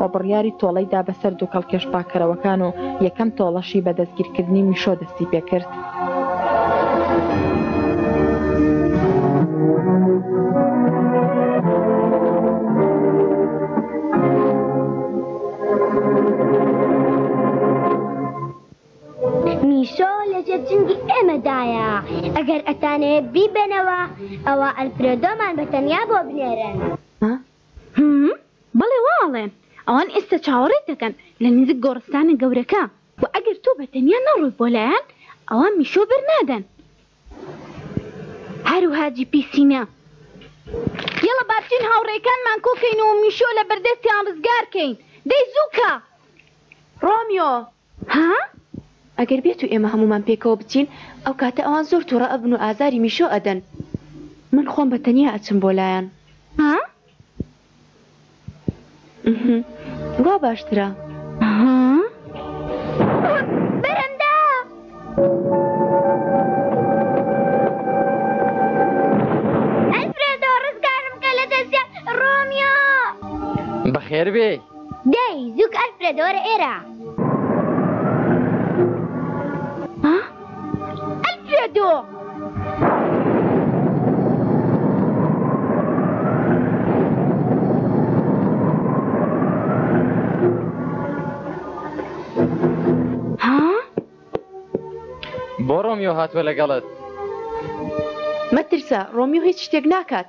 و بڕیاری تۆڵەی دا بەسەر دوکەڵ کێشڕاکەرەوەکان و یەکەم تۆڵەشی بە دەستگیرکردنی میشۆ دەستی پێ ئەگەر ئەتانەیە بیبەنەوە ئەوە ئەلفرێدۆمان بە تەنیا بۆ بنێرن همم بەڵێ وا ئەڵێن. ئەوان ئێستا چاوەڕێت دەکەن لە نزیک گۆڕستانە گەورەکە و ئەگەر تۆ بە تەنیا نەڕۆی بۆ لایان ئەوا میشۆ بەر نادەن. هەروها جی پی سینە. یەڵە با بچین هاوڕێکانمان کۆکەین و میشۆ لە بەردەستیان ڕزگار کەین. دەی زوو کە! ڕۆمیۆ، هاا؟ ئەگەر بێتو ئێمە هەموومان پێکەوە بچین ئەو کاتە ئەوان زۆر توڕە ئەبن و ئازاری میشۆ ئەدەن. من خۆم بە تەنیا ئەچم بۆ لایان. هاا؟ ئهمم وا باشترە. هاا؟ بەخێربێی دەی زوک ئەلفرێد وەرە ئێرە. ئەلفرێدۆ! بۆ ڕۆمیۆ هاتووە لەگەڵت؟ مەترسە، ڕۆمیۆ هیچ شتێک ناکات.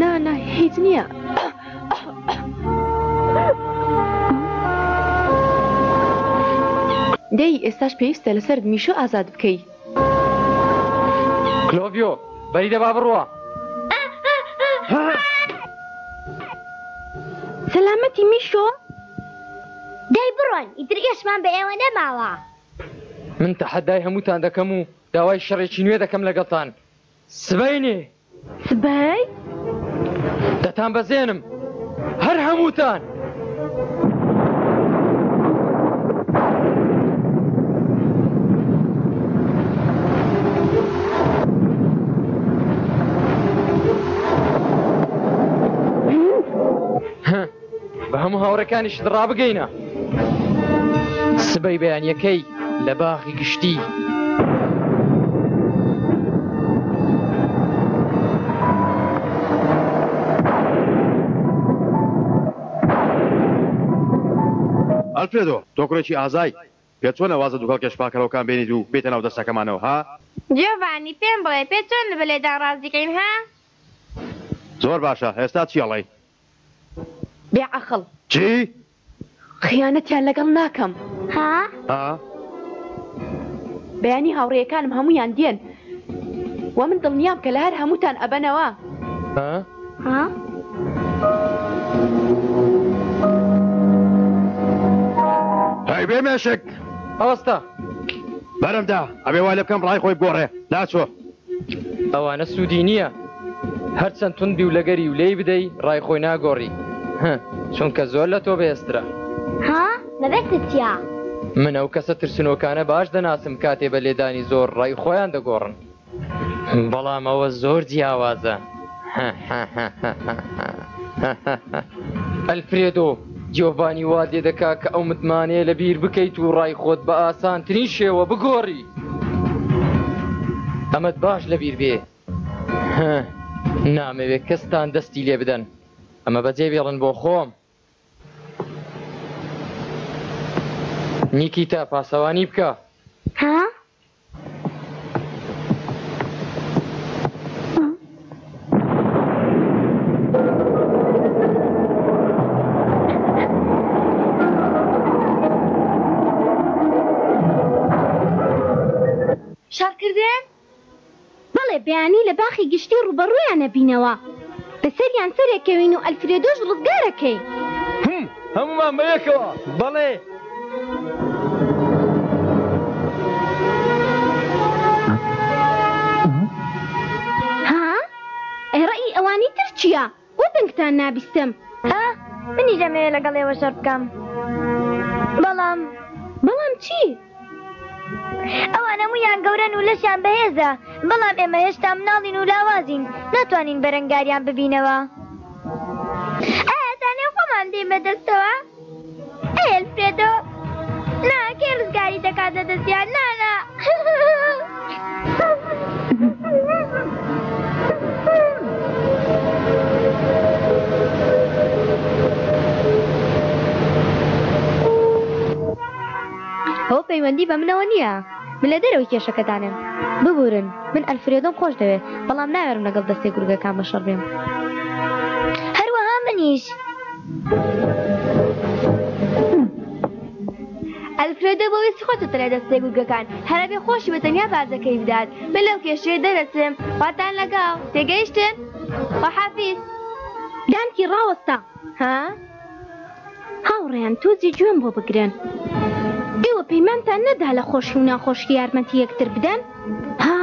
نا نا هیچ نییە. دەی ئێستاش پێویستە لەسەر میشە ئازاد بکەی. کلۆڤۆ بەری دەبا بڕوە. سەلامەتی میشۆ؟ دەی بڕۆن ئیتر ئێشمان بە ئێوە نەماوە. من تەحەدای هەمووتان دەکەم و داوای شەڕێکی نوێ دەکەم لەگەڵتان. سبەینێ. سبەی؟ دەتانبەزێنم هەر هەمووتان. بە هەموو هاوڕەکانیشت ڕابگەینە سبەی بەیانیەکەی لە باخی گشتی ئەلفرێدۆ تۆکڕێکی ئازای پێ چۆن ئەوازە دووگەڵ کێش پاکەرەوەکان بێنیت و بێتە ناو دەستەکەمانەوە ها؟ جیۆڤانی پێم بڵێ پێ چۆن بە لێدان ڕازیکەین ها؟ زۆر باشە ئێستا چی ئەڵێی؟ بێ عەقڵ. چی؟ خیانەتیان لەگەڵ ناکەم. ها؟ ها؟ بەیانی هاوڕێیەکانم هەموویان دێن و من دڵنیام کە لە هەر هەمووتان ئەبەنەوە. ها؟ ها؟ هەی بێ مێشک! ئەوەستە! بەرم دا، ئەبێ وای لێ بکەم ڕای خۆی بگۆڕێ. ناچۆ. ئەوانە سوودی نییە هەرچەند تون بی و لەگەری و لێی بدەی ڕای خۆی ناگۆڕی چونکە زۆر لە تۆ بێسترە ها مەبەستت چیا؟ من ئەو کەسە ترسنۆکانە باش دەناسم کاتێ بە لێدانی زۆر ڕای خۆیان دەگۆڕن بەڵام ئەوە زۆر جیاوازە ئەلفرێدۆ جیۆڤانی وا دێ دەکا کە ئەو متمانەیە لە بیر بکەیت و ڕای خۆت بە ئاسانترین شێوە بگۆڕی. ئەمەت باش لە بیر بێ هه نامەوێت کەستان دەستی لێ بدەن ئەمە بەجێ بێڵن بۆ خۆم نیکیتا پاسەوانی بکە ها شەڕکردن؟ بەڵێ، بەیانی لە باخی گشتی ڕووبەڕوویان ئەبینەوە. بەسەریان سەرئەکەوین و ئەلفرێدۆش ڕزگارئەکەی. هم، هەموومان بەیەکەوە؟ بەڵێ. چییە؟ بۆ دەنگتان نابیستم ئا منی دەمەوێت لەگەڵ ئێوە شەر بکەم بەڵام بەڵام چی؟ ئەوانە مویان گەورەن و لەشیان بەهێزە بەڵام ئێمە هێشتا مناڵین و لاوازین ناتوانین بەرەنگاریان ببینەوە ئایا دانێ خۆمان دێمە دەستەوە؟ ئەیەلفرێدۆ، نا، کێ ڕزگاری دەکات لە دەستیان؟ نا، نا. ئەوە پەیوەندی بە منەوە نییە. لە دەرەوەی کێشەکە دانێن. ببورن، من ئەلفرێدۆم خۆش دەوێت، بەڵام ناوێرم لەگەڵ دەستەی گورگەکان بە شەڕ بێم. هەروەها منیش. ئەلفرێدۆ بۆ ویستی خۆی چووەتە لای دەستەی گورگەکان، هەرەبێ خۆشی بە تەنیا بازەکەی بدات. من لەو کێشەیە دەرەچم، خواتان لەگەڵ. تێگەیشتن؟ خواحافیز. دانکی ڕاوەستا. ها؟ هاوڕێیان تۆزی گوێم بۆ بگرن ئێوە پەیمانتان نەدا لە خۆشی و ناخۆشی یارمەتی یەکتر بدەن ها؟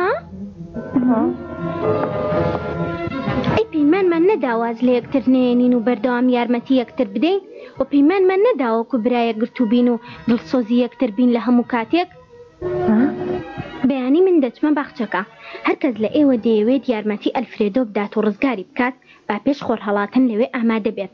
ئەی پەیمانمان نەداواز لە یەکتر نێنین و بەردەوام یارمەتی یەکتر بدەین و پەیمانمان نەداوەکو برایە گرتوبین و دڵسۆزی یەکتر بین لە هەموو کاتێک؟ بەیانی من دەچمە باخچەکە هەرکەس لە ئێوە دەیەوێت یارمەتی ئەلفرێدۆ بدات و ڕزگاری بکات با پێش خۆرهەڵاتن لەوێ ئامادە بێت.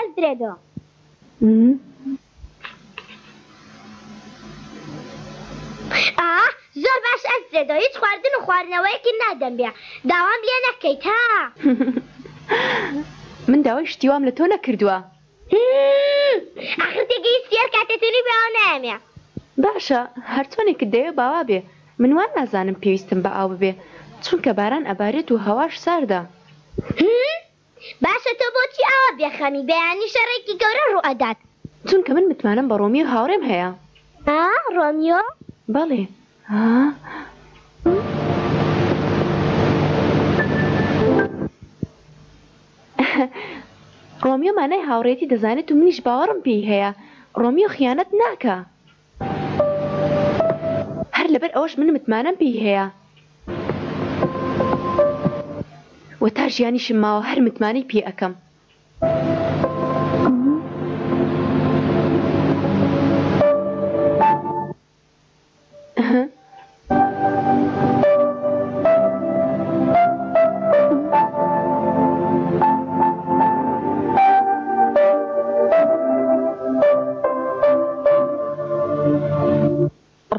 Alfredo. Mm. زۆر باش ئەسرێتەوە هیچ خواردن و خواردنەوەیەکی نادەمبێ داوام لێ نەکەیت ها من داوای شتیوام لە تۆ نەکردووە هیی ئاخر تێگەیستی هەر کاتێ تێری بێ ئاو نایەمێ. باشە هەر چۆنێکت دەوێ باوا بێ من وا نازانم پێویستم بە ئاو ببێ چونکە باران ئەبارێت و هەواش ساردە. هیی باشە تۆ بۆچی ئاوا بێ خەمی بەیانی شەڕێکی گەورە ڕوو ئەدات. چونکە من متمانەم بە ڕۆمیۆ هاوڕێم هەیە. ها ڕۆمیۆ؟ بەڵێ ها. ڕۆمیۆ مانای هاوڕێیەتی دەزانێت و منیش باوەڕم پێی هەیە ڕۆمیۆ خیانەت ناکا. هەر لەبەر ئەوەش من متمانەم پێی هەیە و تا ژیانیشم ماوە هەر متمانەی پێ ئەکەم.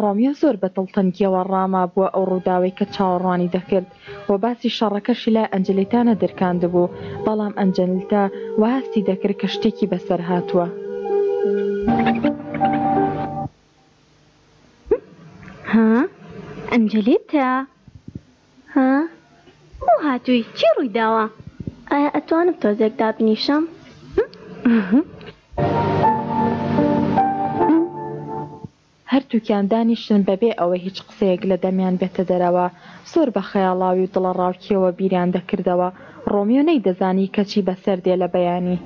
ڕۆمیۆ زۆر بە دڵتەنگییەوە ڕاما بووە ئەو ڕووداوەی کە چاوەڕوانی دەکرد و باسی شەڕەکەشی لای ئەنجلیتا نەدرکاندبوو، بەڵام ئەنجلیتا وا هەستی دەکرد کە شتێکی بەسەر هاتووە. ها ئەنجلیتا ها بۆ هاتووی چی ڕووی داوە ئایا ئەتوانم تۆزێک دابنیشم هەرتووکیان دانیشتن بەبێ ئەوەی هیچ قسەیەک لە دەمیان بێتە دەرەوە زۆر بە خەیاڵاوی و دڵەڕاوکێوە بیریان دەکردەوە ڕۆمیۆ نەیدەزانی کە چی بەسەر دێ لە بەیانی.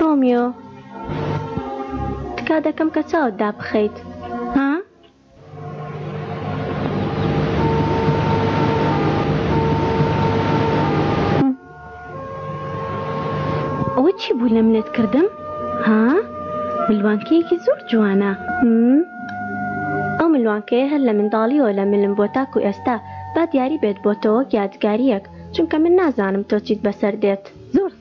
ڕۆمیۆ، تکا دەکەم کە چاوت دابخەیت. ها؟ ئەوە چی بوو لە منت کردم ها ملوانکەیەکی زۆر جوانە ئەو ملوانکەیە هەر لە منداڵیەوە لە ملم بۆ تاکو ئێستا با دیاری بێت بۆ تۆوەک یادگاریەک چونکە من نازانم تۆ چیت بەسەر دێت زۆر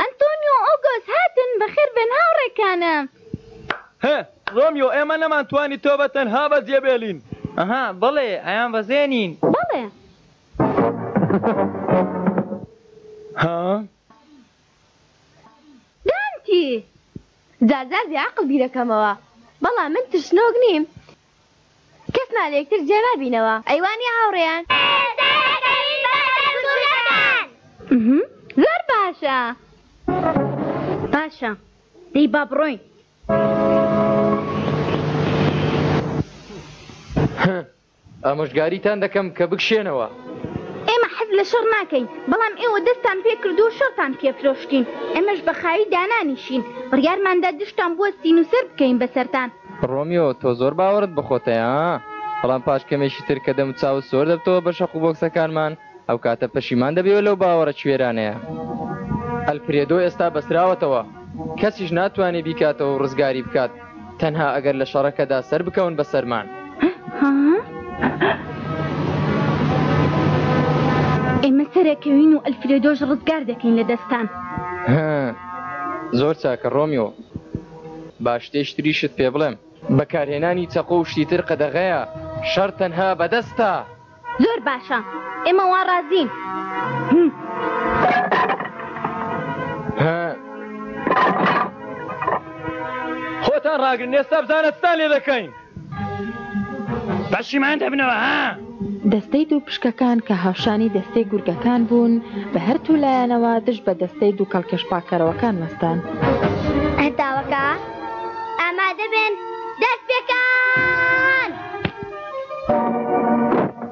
ئەنتۆنیۆ ئۆگۆس هاتن بەخێر بێن هاوڕێکانم. هه ڕۆمیۆ ئێمە نەمانتوانی تۆ بە تەنها بەجێ بێلین. ئەها بەڵێ ئەیان بەزێنین. بەڵێ. هه. دانتی. جار جار بێعەقڵ بیرەکەمەوە بەڵام من ترسنۆک نیم. کەس مان لەیەکتر جیا نابینەوە ئەی وانیە هاوڕێیان. زۆر باشە باشە دەی با بڕۆین. ئامۆژگاریتان دەکەم کە بکشێنەوە. ئێمە حەز لە شەڕ ناکەین بەڵام ئێوە دەستتان پێ کردووە شەڕتان پێ فرۆشتین ئێمەش بە خاوی دانانیشین بڕیارماندا دژتان بوەستین و سەر بکەوین بەسەرتان. ڕۆمیۆ، تۆ زۆر باوەڕت بەخۆتەیە ها؟ بەڵام پاش کەمێکی تر کە دەم و چاوت سۆر دەبتەوە بە شەق و بۆکسەکانمان، ئەو کاتە پەشیمان دەبیەوە لەو باوەڕە کوێرانەیە. ئەلفرێدۆ ئێستا بەستراوەتەوە، کەسیش ناتوانێ بیکاتەوە و ڕزگاری بکات، تەنها ئەگەر لە شەڕەکەدا سەر بکەون بە سەرمان. ئێمە سەر ئەکەوین و ئەلفرێدۆش ڕزگار دەکەین لە دەستتان. هە، زۆر چاکە ڕۆمیۆ. با شتێ شتریشت پێ بڵێم. بەکارهێنانی چەقۆ و شتی تر قەدەغەیە، شەڕ تەنها بە دەستە! زۆر باشە، ئێمە وا ڕازین. خۆتان ڕاگرن، ئێستا بزانە چتان لێ دەکەین! پەشیمان دەبنەوە ها. دەستەی دوو پشکەکان کە هاوشانی دەستەی گورگەکان بوون بە هەر توو لایەنەوە دژ بە دەستەی دوو کەڵکێش پاکەرەوەکان وەستان. هەتاوەکە ئامادە بێن دەست پێکان.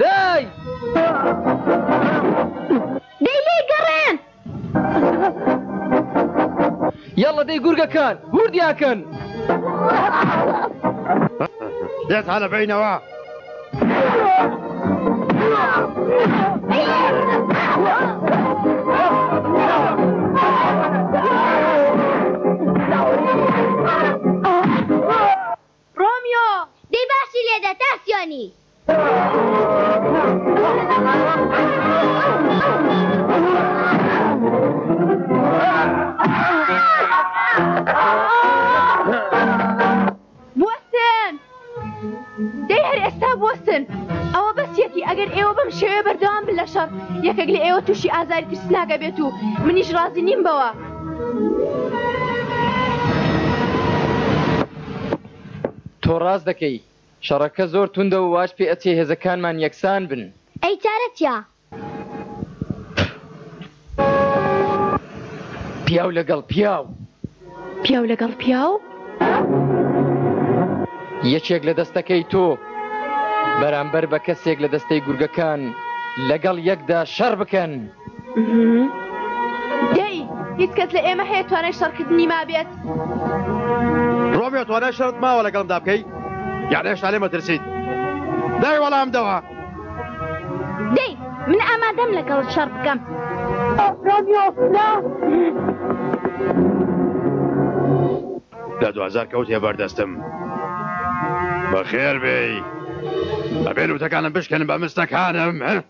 دەی دەی لێی گەڕێن. یەڵڵە دەی گورگەکان هوردیان کەن. دێت هەلە بینەوە. ڕۆمیۆ، دەی باشی لێ دە تا سیۆنی. بوەستن، دەی هەر ئێستا بوەستن. ئەوە بەسیەتی، ئەگەر ئێوە بەم شێوەیە بەردەوام بن لە شەڕ، یەکێک لە ئێوە تووشی ئازاری ترسناک ئەبێت و منیش ڕازی نیم بەوە. تۆ ڕاست دەکەی شەڕەکە زۆر توندە و واش پێ ئەچێ هێزەکانمان یەکسان بن. ئەی چارە چیە؟ پیاو لەگەڵ پیاو. پیاو لەگەڵ پیاو؟ یەکێک لە دەستەکەی تۆ بەرامبەر بە کەسێک لە دەستەی گورگەکان لەگەڵ یەکدا شەڕ بکەن. دەی هیچ کەس لە ئێمە هەیە توانای شەڕکردنی مابێت ڕۆبێت توانای شەرت ماوە لەگەڵمدا بکەی یاێ شتا لێ مەترسیت دای وەڵام دەوە دەی من ئامادەم لەگەڵ شەڕ بکەم لە دوزار کەوت هێ بەردەستم بەخێر بێی ئەبێن وتەکانم بشکێن بە مستەکانم.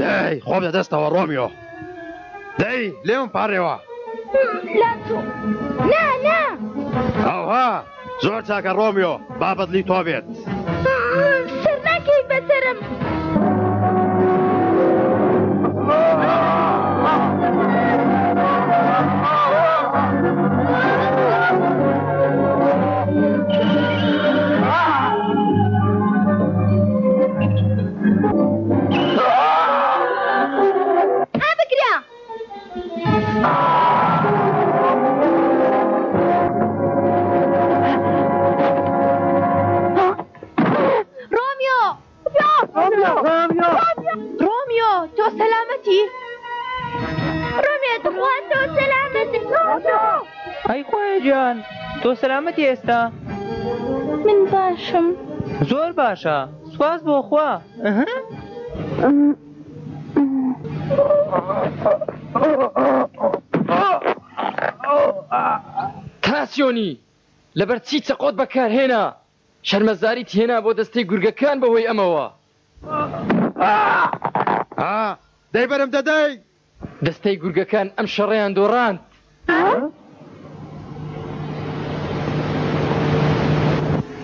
دەی خۆم دەدەستەوە ڕۆمیۆ دەی لێم پارێەوە ئەوها زۆر چاکە ڕۆمیۆ بابەت لی تۆ بێت سەرناکەی بەسرم ئەی خۆیان تۆ سەلامەتی ئێستا من باشم زۆر باشە. سوپاس بۆ خوا تاسیۆنی لەبەر چی چەقۆت بەکارهێنا شەرمەزاریت هێنا بۆ دەستەی گورگەکان بەهۆی ئەمەوە دەی بەرم دەدەی دەستەی گورگەکان ئەم شەڕەیان دۆڕاند.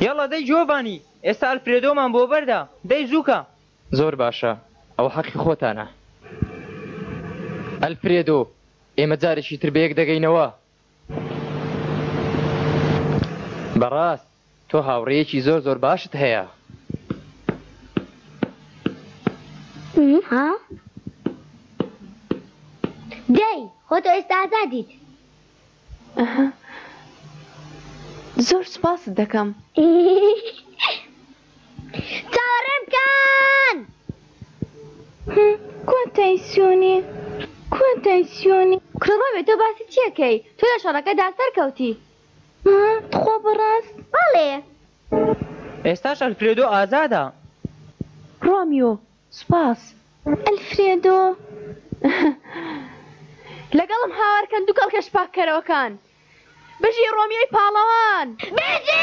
یەڵا دەی جیۆڤانی، ئێستا ئەلفرێدۆمان بۆ بەردە. دەی زووکە. زۆر باشە، ئەوە حەقی خۆتانە. ئەلفرێدۆ، ئێمە جارێکی تر بەیەک دەگەینەوە. بەڕاست تۆ هاوڕێیەکی زۆر زۆر باشت هەیە. دەی خۆ تۆ ئێستا ئازادیت. زۆر سوپاست دەکەم. چاوەڕێم بکەن کوێتای سیۆنی کوێتای سیۆنی. کوڕە بۆمێ تۆ باسی چیەکەی تۆ لە شەڕەکەدا سەرکەوتی. تخوا بەڕاست. بەڵێ. ئێستاش ئەلفرێدۆ ئازادە. ڕۆمیۆ، سوپاس. ئەلفرێدۆ. لەگەڵم هاوارکەن دوو کەڵکەش پاککەرەوەکان. بژی ڕۆمیۆی پاڵەوان. بژی.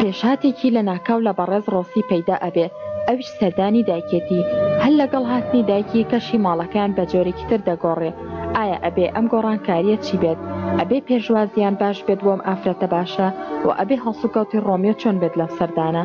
پێشهاتێکی لەناکاو لە بەڕێز ڕۆسی پەیدا ئەبێ، ئەویش سەردانی دایکێتی، هەر لەگەڵ هاتنی دایکی کەشی ماڵەکەیان بە جۆرێکی تر دەگۆڕێ، ئایا ئەبێ ئەم گۆڕانکارییە چی بێت؟ ئەبێ پێشوازییان باش بێت بۆ ئەم ئافرەتە باشە؟ و ئەبێ هەڵسوکەوتی ڕۆمیۆ چۆن بێت لەم سەردانە؟